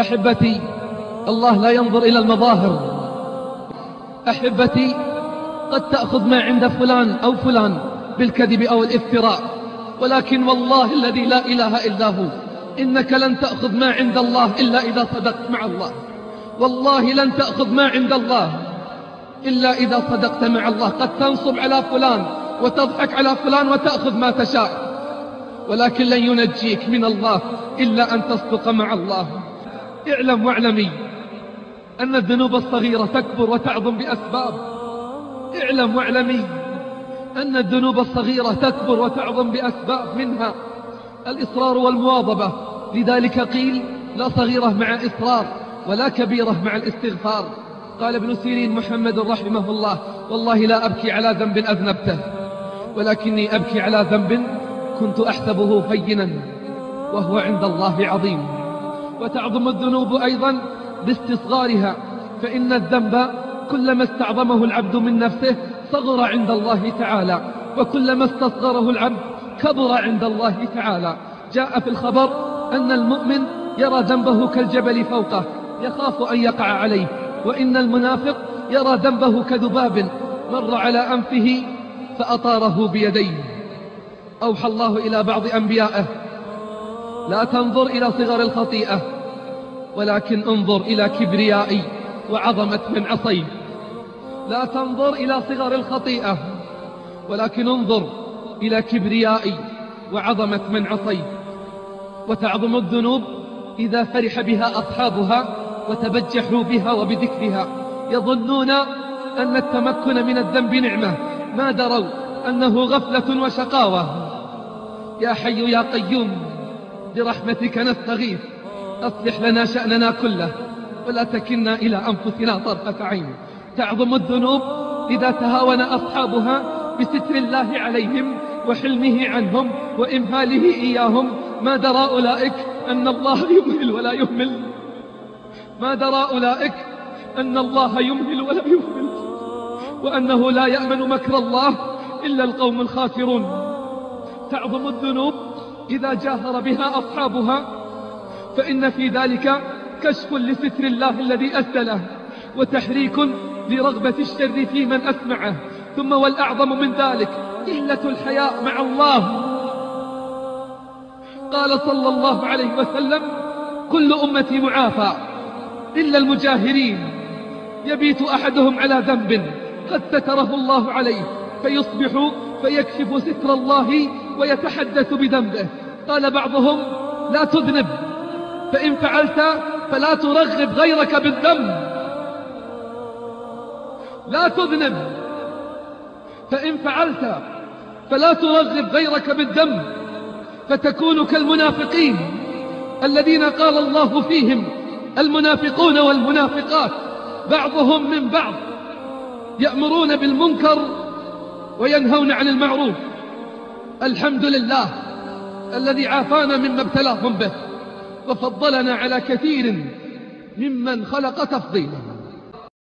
أحبتي الله لا ينظر إلى المظاهر. أحبتي قد تأخذ ما عند فلان أو فلان بالكذب أو الافتراء. ولكن والله الذي لا إله إلا هو إنك لن تأخذ ما عند الله إلا إذا صدقت مع الله. والله لن تأخذ ما عند الله إلا إذا صدقت مع الله. قد تنصب على فلان وتضحك على فلان وتأخذ ما تشاء. ولكن لن ينجيك من الله إلا أن تصدق مع الله. اعلم واعلمي أن الذنوب الصغيرة تكبر وتعظم بأسباب. اعلم واعلمي أن الذنوب الصغيرة تكبر وتعظم بأسباب منها الإصرار والمواظبة. لذلك قيل لا صغيرة مع إصرار ولا كبيرة مع الاستغفار. قال ابن سيرين محمد رحمه الله والله لا أبكي على ذنب أذنبته ولكني أبكي على ذنب كنت أحسبه هينا وهو عند الله عظيم. وتعظم الذنوب أيضا باستصغارها فإن الذنب كلما استعظمه العبد من نفسه صغر عند الله تعالى وكلما استصغره العبد كبر عند الله تعالى. جاء في الخبر أن المؤمن يرى ذنبه كالجبل فوقه يخاف أن يقع عليه وإن المنافق يرى ذنبه كذباب مر على أنفه فأطاره بيديه. أوحى الله إلى بعض أنبيائه لا تنظر إلى صغر الخطيئة ولكن انظر إلى كبريائي وعظمة من عصيت لا تنظر إلى صغر الخطيئة ولكن انظر إلى كبريائي وعظمة من عصيت وتعظم الذنوب إذا فرح بها أصحابها وتبجحوا بها وبذكرها. يظنون أن التمكن من الذنب نعمة ما دروا أنه غفلة وشقاوة. يا حي يا قيوم برحمتك نستغيث. أصلح لنا شأننا كله ولا تكلنا إلى أنفسنا طرفة عين. تعظم الذنوب إذا تهاون أصحابها بستر الله عليهم وحلمه عنهم وإمهاله إياهم. ما درى أولئك أن الله يمهل ولا يهمل. ما درى أولئك أن الله يمهل ولا يهمل. وأنه لا يأمن مكر الله إلا القوم الخاسرون. تعظم الذنوب إذا جاهر بها أصحابها. فإن في ذلك كشف لستر الله الذي أسله وتحريك لرغبة الشر في من أسمعه. ثم والأعظم من ذلك قلة الحياء مع الله. قال صلى الله عليه وسلم كل أمتي معافى إلا المجاهرين. يبيت أحدهم على ذنب قد ستره الله عليه فيصبح فيكشف ستر الله ويتحدث بذنبه قال بعضهم لا تذنب. فإن فعلت فلا ترغب غيرك بالذنب. لا تذنب. فإن فعلت فلا ترغب غيرك بالذنب. فتكون كالمنافقين الذين قال الله فيهم المنافقون والمنافقات. بعضهم من بعض يأمرون بالمنكر وينهون عن المعروف. الحمد لله الذي عافانا مما ابتلاهم به وفضلنا على كثير ممن خلق تفضيلا.